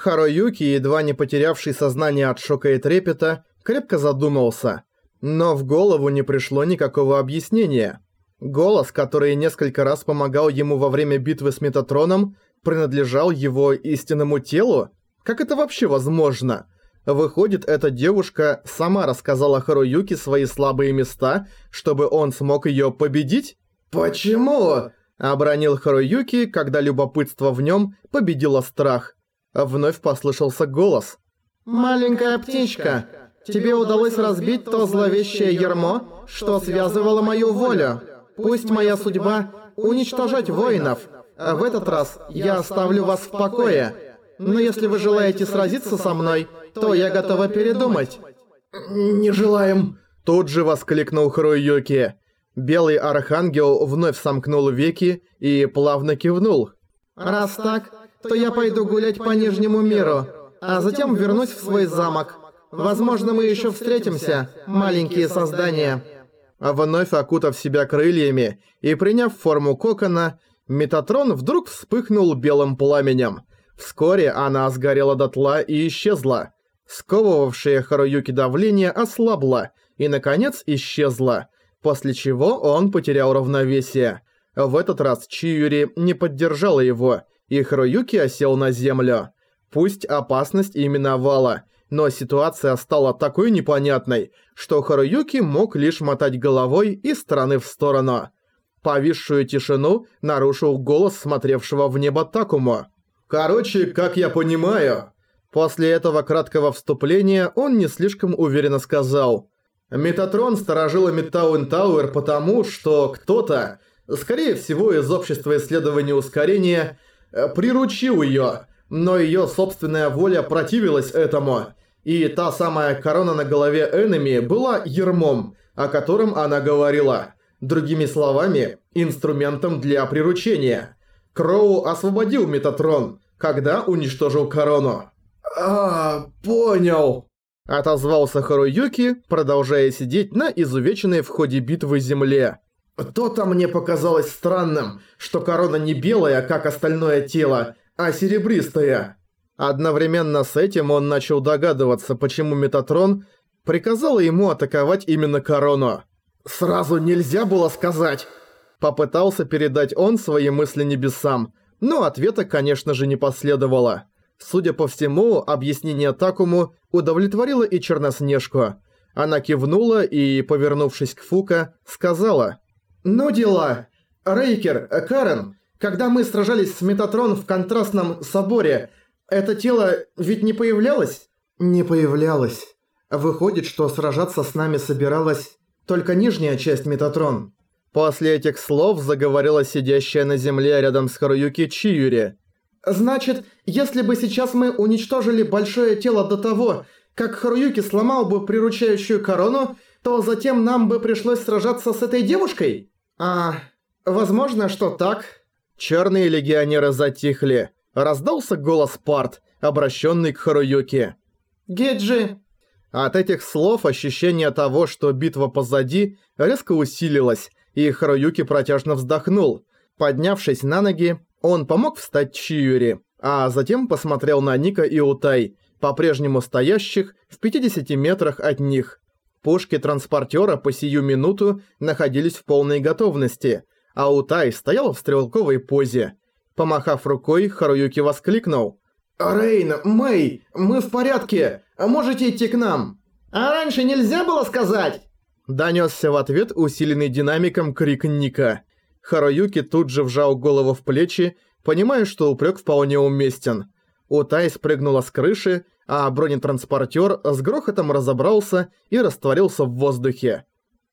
Харуюки, едва не потерявший сознание от шока и трепета, крепко задумался. Но в голову не пришло никакого объяснения. Голос, который несколько раз помогал ему во время битвы с Метатроном, принадлежал его истинному телу? Как это вообще возможно? Выходит, эта девушка сама рассказала Харуюке свои слабые места, чтобы он смог её победить? «Почему?» – обронил Харуюки, когда любопытство в нём победило страх. Вновь послышался голос. «Маленькая птичка, тебе удалось разбить то зловещее ярмо, что связывало мою волю. Пусть моя судьба – уничтожать воинов. А в этот раз я оставлю вас в покое. Но если вы желаете сразиться со мной, то я готова передумать». «Не желаем!» Тут же воскликнул Харуюки. Белый архангел вновь сомкнул веки и плавно кивнул. «Раз так, то я пойду гулять по Нижнему миру, а затем вернусь в свой замок. Возможно, мы еще встретимся, маленькие создания». Вновь окутав себя крыльями и приняв форму кокона, Метатрон вдруг вспыхнул белым пламенем. Вскоре она сгорела дотла и исчезла. Сковывавшее Харуюки давление ослабло и, наконец, исчезло, после чего он потерял равновесие. В этот раз Чиюри не поддержала его, и Харуюки осел на землю. Пусть опасность и миновала, но ситуация стала такой непонятной, что Харуюки мог лишь мотать головой из стороны в сторону. Повисшую тишину нарушил голос смотревшего в небо Такумо. «Короче, как я понимаю...» После этого краткого вступления он не слишком уверенно сказал. «Метатрон сторожила Мидтауэн Тауэр потому, что кто-то, скорее всего из общества исследования ускорения, приручил её, но её собственная воля противилась этому, и та самая корона на голове Эннами была ермом, о котором она говорила. Другими словами, инструментом для приручения. Кроу освободил Метатрон, когда уничтожил корону. «А, понял», — отозвался Харуюки, продолжая сидеть на изувеченной в ходе битвы земле. То-то мне показалось странным, что корона не белая, как остальное тело, а серебристая. Одновременно с этим он начал догадываться, почему Метатрон приказал ему атаковать именно корону. «Сразу нельзя было сказать!» Попытался передать он свои мысли небесам, но ответа, конечно же, не последовало. Судя по всему, объяснение Такому удовлетворило и Черноснежку. Она кивнула и, повернувшись к Фука, сказала «Ну дела. Рейкер, Карен, когда мы сражались с Метатрон в контрастном соборе, это тело ведь не появлялось?» «Не появлялось. Выходит, что сражаться с нами собиралась только нижняя часть Метатрон». После этих слов заговорила сидящая на земле рядом с Харуюки Чиюри. «Значит, если бы сейчас мы уничтожили большое тело до того, как Харуюки сломал бы приручающую корону, то затем нам бы пришлось сражаться с этой девушкой?» «А, возможно, что так». Черные легионеры затихли. Раздался голос Парт, обращенный к Харуюке. «Геджи!» От этих слов ощущение того, что битва позади, резко усилилось, и Харуюки протяжно вздохнул. Поднявшись на ноги, он помог встать Чиюри, а затем посмотрел на Ника и Утай, по-прежнему стоящих в 50 метрах от них. Пушки транспортера по сию минуту находились в полной готовности, а Утай стоял в стрелковой позе. Помахав рукой, Харуюки воскликнул. «Рейн, Мэй, мы в порядке, можете идти к нам!» «А раньше нельзя было сказать?» Донёсся в ответ усиленный динамиком крик Ника. Харуюки тут же вжал голову в плечи, понимая, что упрек вполне уместен. Утай спрыгнула с крыши, а бронетранспортер с грохотом разобрался и растворился в воздухе.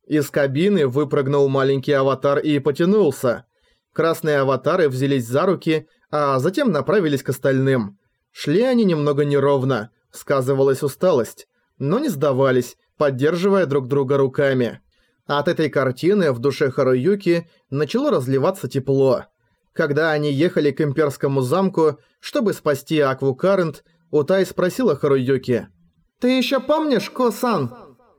Из кабины выпрыгнул маленький аватар и потянулся. Красные аватары взялись за руки, а затем направились к остальным. Шли они немного неровно, сказывалась усталость, но не сдавались, поддерживая друг друга руками. От этой картины в душе Харуюки начало разливаться тепло. Когда они ехали к имперскому замку, чтобы спасти Акву Карент, Утай спросила Харуюки. «Ты еще помнишь, Косан?»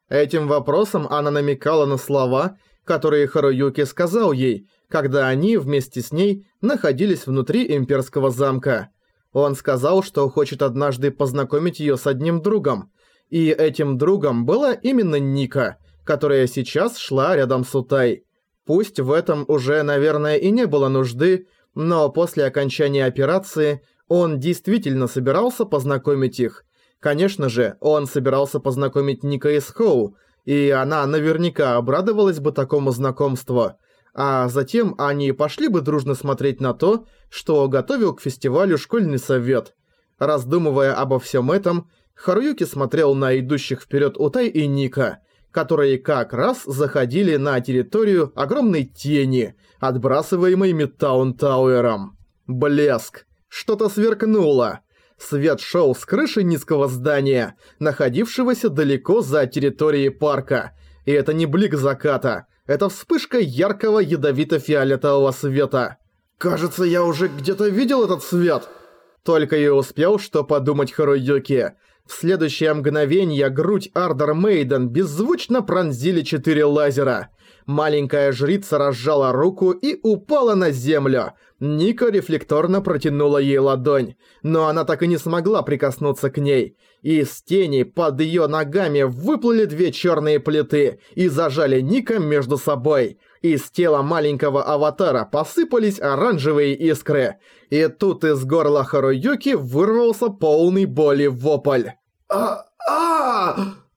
Этим вопросом она намекала на слова, которые Харуюки сказал ей, когда они вместе с ней находились внутри имперского замка. Он сказал, что хочет однажды познакомить её с одним другом. И этим другом была именно Ника, которая сейчас шла рядом с Утай. Пусть в этом уже, наверное, и не было нужды, но после окончания операции он действительно собирался познакомить их. Конечно же, он собирался познакомить Ника и Схоу, и она наверняка обрадовалась бы такому знакомству. А затем они пошли бы дружно смотреть на то, что готовил к фестивалю школьный совет. Раздумывая обо всем этом, Харуюки смотрел на идущих вперед Утай и Ника, которые как раз заходили на территорию огромной тени, отбрасываемой Мидтаун Тауэром. Блеск. Что-то сверкнуло. Свет шел с крыши низкого здания, находившегося далеко за территорией парка. И это не блик заката, это вспышка яркого ядовито-фиолетового света. «Кажется, я уже где-то видел этот свет!» Только и успел что подумать Харуюки. В следующее мгновение грудь Ардер Мейден беззвучно пронзили четыре лазера. Маленькая жрица разжала руку и упала на землю. Ника рефлекторно протянула ей ладонь, но она так и не смогла прикоснуться к ней. Из тени под ее ногами выплыли две черные плиты и зажали Ника между собой. Из тела маленького аватара посыпались оранжевые искры. И тут из горла Харуюки вырвался полный боли вопль. а а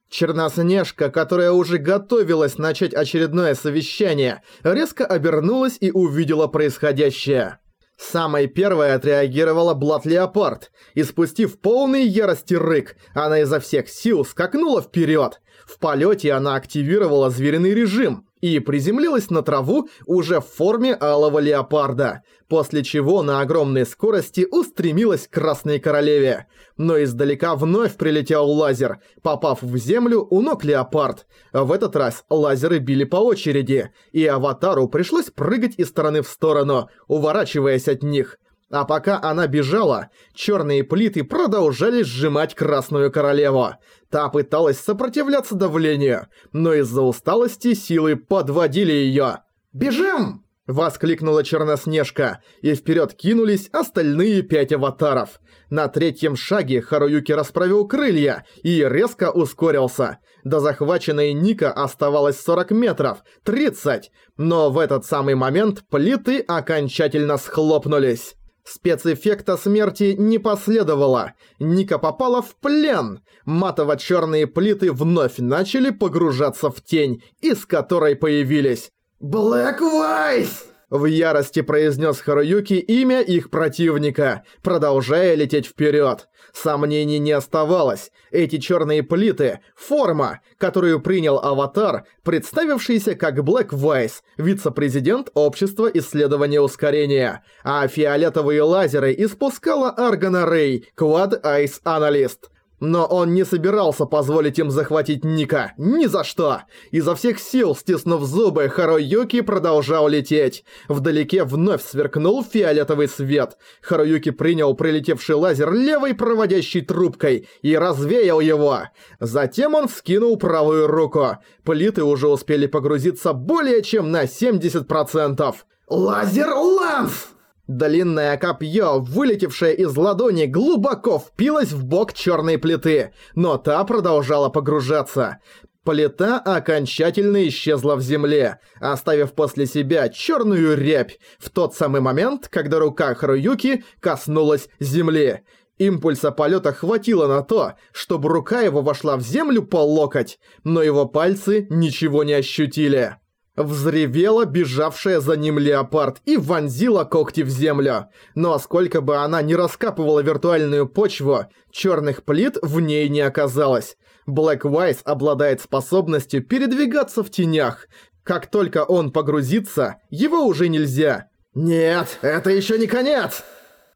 Черноснежка, которая уже готовилась начать очередное совещание, резко обернулась и увидела происходящее. Самой первой отреагировала Блат Леопард, и спустив полный ярости рык, она изо всех сил скакнула вперед. В полете она активировала звериный режим и приземлилась на траву уже в форме алого леопарда, после чего на огромной скорости устремилась к Красной Королеве. Но издалека вновь прилетел лазер, попав в землю у ног леопард. В этот раз лазеры били по очереди, и аватару пришлось прыгать из стороны в сторону, уворачиваясь от них. А пока она бежала, черные плиты продолжали сжимать Красную Королеву. Та пыталась сопротивляться давлению, но из-за усталости силы подводили ее. «Бежим!» – воскликнула Черноснежка, и вперед кинулись остальные пять аватаров. На третьем шаге Харуюки расправил крылья и резко ускорился. До захваченной Ника оставалось 40 метров, 30, но в этот самый момент плиты окончательно схлопнулись. Спецэффекта смерти не последовало. Ника попала в плен. Матово-чёрные плиты вновь начали погружаться в тень, из которой появились «Блэк Вайс!» В ярости произнес Харуюки имя их противника, продолжая лететь вперед. Сомнений не оставалось. Эти черные плиты — форма, которую принял аватар, представившийся как Блэк Вайс, вице-президент Общества исследования ускорения, а фиолетовые лазеры испускала Аргана Рэй, Quad Ice Analyst. Но он не собирался позволить им захватить Ника. Ни за что! Изо всех сил, стиснув зубы, Харуюки продолжал лететь. Вдалеке вновь сверкнул фиолетовый свет. Харуюки принял прилетевший лазер левой проводящей трубкой и развеял его. Затем он вскинул правую руку. Плиты уже успели погрузиться более чем на 70%. «Laser Lance!» Длинное копье, вылетевшее из ладони, глубоко впилось в бок черной плиты, но та продолжала погружаться. Плита окончательно исчезла в земле, оставив после себя черную рябь в тот самый момент, когда рука Харуюки коснулась земли. Импульса полета хватило на то, чтобы рука его вошла в землю по локоть, но его пальцы ничего не ощутили. Взревела бежавшая за ним леопард и вонзила когти в землю. Но сколько бы она ни раскапывала виртуальную почву, черных плит в ней не оказалось. Блэк Вайс обладает способностью передвигаться в тенях. Как только он погрузится, его уже нельзя. «Нет, это еще не конец!»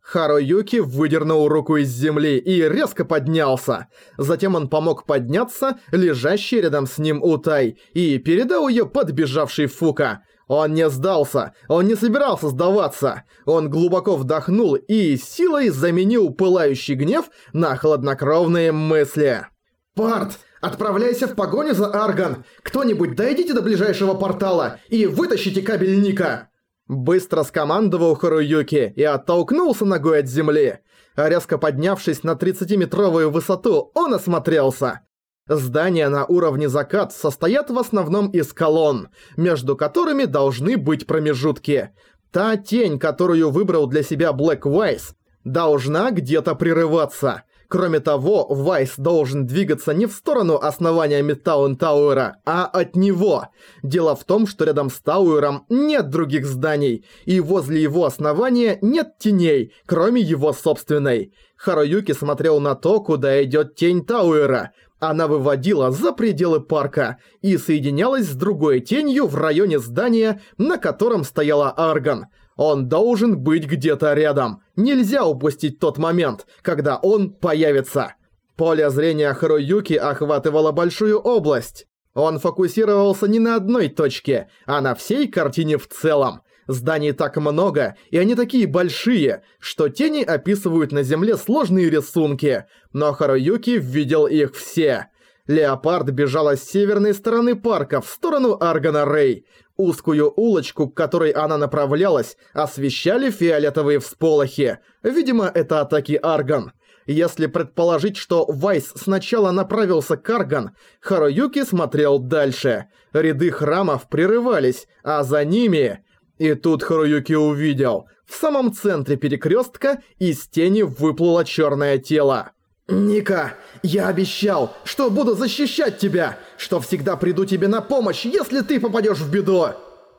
Харуюки выдернул руку из земли и резко поднялся. Затем он помог подняться лежащий рядом с ним Утай и передал ее подбежавший Фука. Он не сдался, он не собирался сдаваться. Он глубоко вдохнул и силой заменил пылающий гнев на хладнокровные мысли. «Парт, отправляйся в погоню за Арган! Кто-нибудь дойдите до ближайшего портала и вытащите кабель Ника!» Быстро скомандовал Харуюки и оттолкнулся ногой от земли. Резко поднявшись на 30-метровую высоту, он осмотрелся. Здания на уровне закат состоят в основном из колонн, между которыми должны быть промежутки. Та тень, которую выбрал для себя Блэк Вайс, должна где-то прерываться. Кроме того, Вайс должен двигаться не в сторону основания Мидтаун Тауэра, а от него. Дело в том, что рядом с Тауэром нет других зданий, и возле его основания нет теней, кроме его собственной. Харуюки смотрел на то, куда идет тень Тауэра. Она выводила за пределы парка и соединялась с другой тенью в районе здания, на котором стояла Арган. Он должен быть где-то рядом. Нельзя упустить тот момент, когда он появится. Поле зрения Харуюки охватывало большую область. Он фокусировался не на одной точке, а на всей картине в целом. Зданий так много, и они такие большие, что тени описывают на земле сложные рисунки, но Харуюки видел их все. Леопард бежала с северной стороны парка в сторону Аргана Рэй. Узкую улочку, к которой она направлялась, освещали фиолетовые всполохи. Видимо, это атаки Арган. Если предположить, что Вайс сначала направился к Арган, Харуюки смотрел дальше. Ряды храмов прерывались, а за ними... И тут Харуюки увидел. В самом центре перекрестка из тени выплыло черное тело. «Ника, я обещал, что буду защищать тебя, что всегда приду тебе на помощь, если ты попадешь в беду!»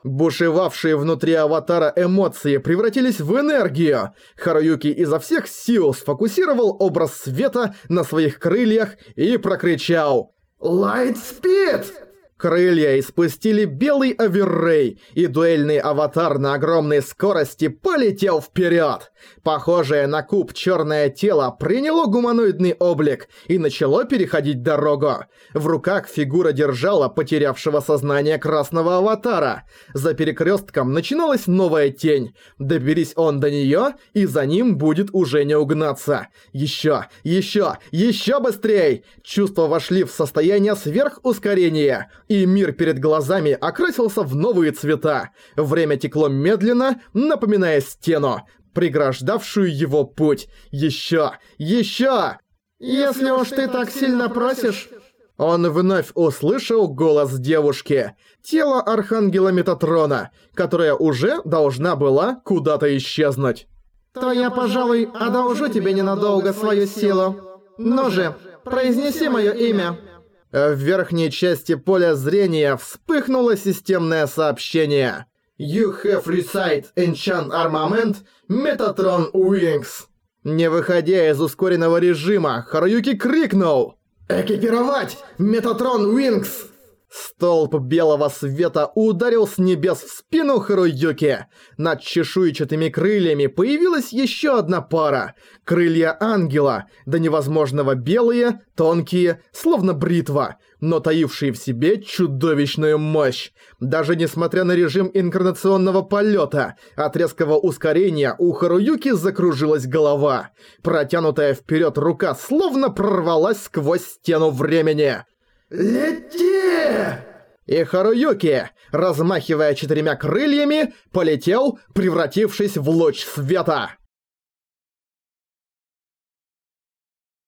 Бушевавшие внутри аватара эмоции превратились в энергию. Харуюки изо всех сил сфокусировал образ света на своих крыльях и прокричал «Light Speed!» Крылья испустили белый оверрей, и дуэльный аватар на огромной скорости полетел вперед. Похожее на куб черное тело приняло гуманоидный облик и начало переходить дорогу. В руках фигура держала потерявшего сознание красного аватара. За перекрестком начиналась новая тень. Доберись он до нее, и за ним будет уже не угнаться. Еще, еще, еще быстрей! Чувства вошли в состояние сверхускорения и мир перед глазами окрасился в новые цвета. Время текло медленно, напоминая стену, преграждавшую его путь. Еще! Еще! «Если уж ты так сильно просишь...» Он вновь услышал голос девушки. Тело Архангела Метатрона, которая уже должна была куда-то исчезнуть. «То я, пожалуй, одолжу тебе ненадолго свою силу. Ну же, произнеси мое имя». В верхней части поля зрения вспыхнуло системное сообщение. You have received enchant armament Metatron Wings. Не выходя из ускоренного режима, Харуюки крикнул «Экипировать! Метатрон Wings!» Столб белого света ударил с небес в спину Харуюки. Над чешуйчатыми крыльями появилась еще одна пара. Крылья ангела, до невозможного белые, тонкие, словно бритва, но таившие в себе чудовищную мощь. Даже несмотря на режим инкарнационного полета, от резкого ускорения у Харуюки закружилась голова. Протянутая вперед рука словно прорвалась сквозь стену времени. «Лети!» И Харуюки, размахивая четырьмя крыльями, полетел, превратившись в луч света.